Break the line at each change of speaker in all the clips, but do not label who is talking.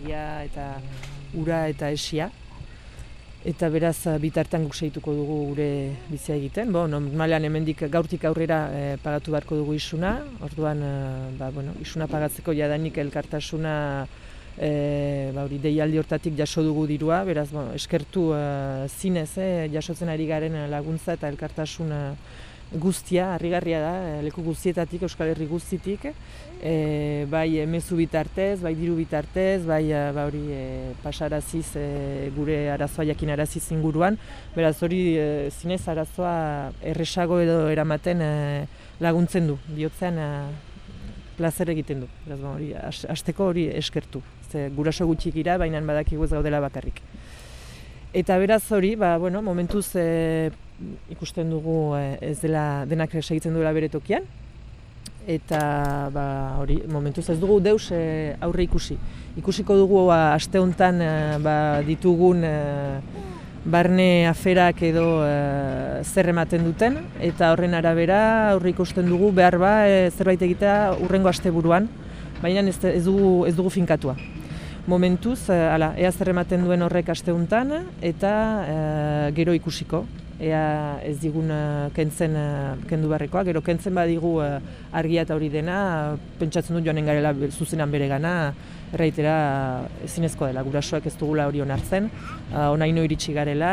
argia eta ura eta esia. Eta beraz bitartan guk segituko dugu gure bizia egiten. Bo, normalean hemendik gaurtik aurrera e, pagatu beharko dugu isuna. Orduan, e, ba, bueno, isuna pagatzeko jadanik elkartasuna e, ba, hori, deialdi hortatik jaso dugu dirua. Beraz, bueno, eskertu e, zinez, eh, jasotzen ari garen laguntza eta elkartasuna guztia, harrigarria da, eh, leku guztietatik, Euskal Herri guztitik, e, bai mezu bitartez, bai diru bitartez, bai eh, ba hori e, pasaraziz e, gure arazoa jakin araziz inguruan, beraz hori e, zinez arazoa erresago edo eramaten laguntzen du, bihotzean e, plazer egiten du, beraz ba, hori, hasteko hori eskertu, ze guraso gutxik ira, baina badakigu ez gaudela bakarrik. Eta beraz hori, ba, bueno, momentuz e, ikusten dugu eh, ez dela denak segitzen duela bere tokian eta ba, hori momentuz ez dugu deus e, aurre ikusi. Ikusiko dugu ba, aste honetan e, ba, ditugun barne aferak edo e, zer ematen duten eta horren arabera aurre ikusten dugu behar ba zerbait egitea urrengo asteburuan, baina ez, ez, dugu, ez dugu finkatua. Momentuz, e, ala, ea zer ematen duen horrek aste honetan eta gero ikusiko ea ez digun uh, kentzen uh, kendu barrekoa, gero kentzen badigu uh, argia eta hori dena, pentsatzen dut joanen garela zuzenan bere gana, erraitera ezinezkoa dela, gurasoak ez dugula hori onartzen, onaino iritsi garela,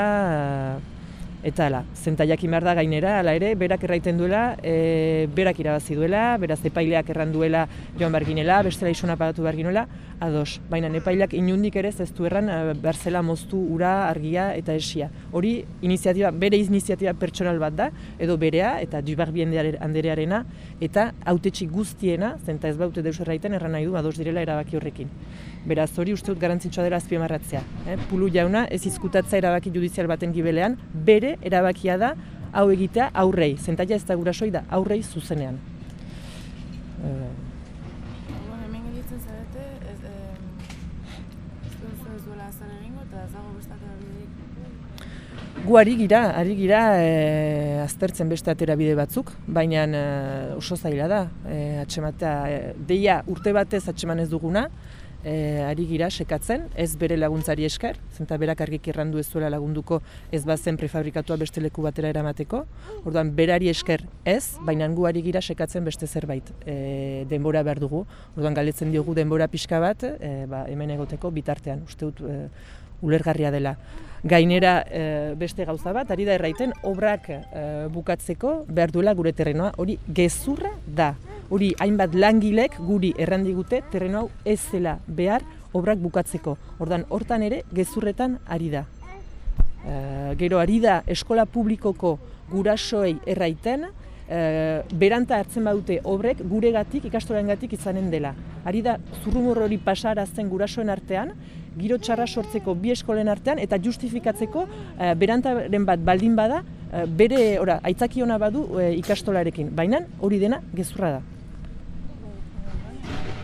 Eta ala, zentaiak behar da gainera, ala ere, berak erraiten duela, e, berak irabazi duela, beraz epaileak erran duela joan behar ginela, bestela isuna pagatu behar ginela, ados. Baina epaileak inundik ere ez du erran e, berzela moztu ura, argia eta esia. Hori iniziatiba, bere iniziatiba pertsonal bat da, edo berea, eta dubarbi handerearena, eta autetxi guztiena, zenta ez baute deus erraiten, erran nahi du, ados direla erabaki horrekin. Beraz, hori uste dut garantzitsua dela azpiemarratzea. Eh? Pulu jauna, ez izkutatza erabaki judizial baten gibelean, bere erabakia da hau egitea aurrei, zentaia ez da gurasoi da aurrei zuzenean.
Uh. hemen gelitzen zarete, ez, ez duela azan egingo eta ez dago
Gu ari gira, ari gira e, aztertzen beste atera bide batzuk, baina e, oso zaila da, e, atxematea, e, deia urte batez atxeman ez duguna, e, ari gira sekatzen, ez bere laguntzari esker, zenta berak argik errandu ez zuela lagunduko ez bazen prefabrikatua beste leku batera eramateko, orduan berari esker ez, baina gu ari gira sekatzen beste zerbait e, denbora behar dugu, orduan galetzen diogu denbora pixka bat, e, ba, hemen egoteko bitartean, uste dut e, ulergarria dela. Gainera e, beste gauza bat, ari da erraiten, obrak e, bukatzeko behar duela gure terrenoa, hori gezurra da. Hori hainbat langilek guri errandigute terreno hau ez zela behar obrak bukatzeko. Ordan hortan ere gezurretan ari da. E, gero ari da eskola publikoko gurasoei erraiten, e, beranta hartzen badute obrek guregatik ikastorengatik izanen dela. Ari da zurrumur hori pasarazten gurasoen artean, giro txarra sortzeko bi eskolen artean eta justifikatzeko e, berantaren bat baldin bada bere ora aitzaki ona badu e, ikastolarekin. Baina hori dena gezurra da.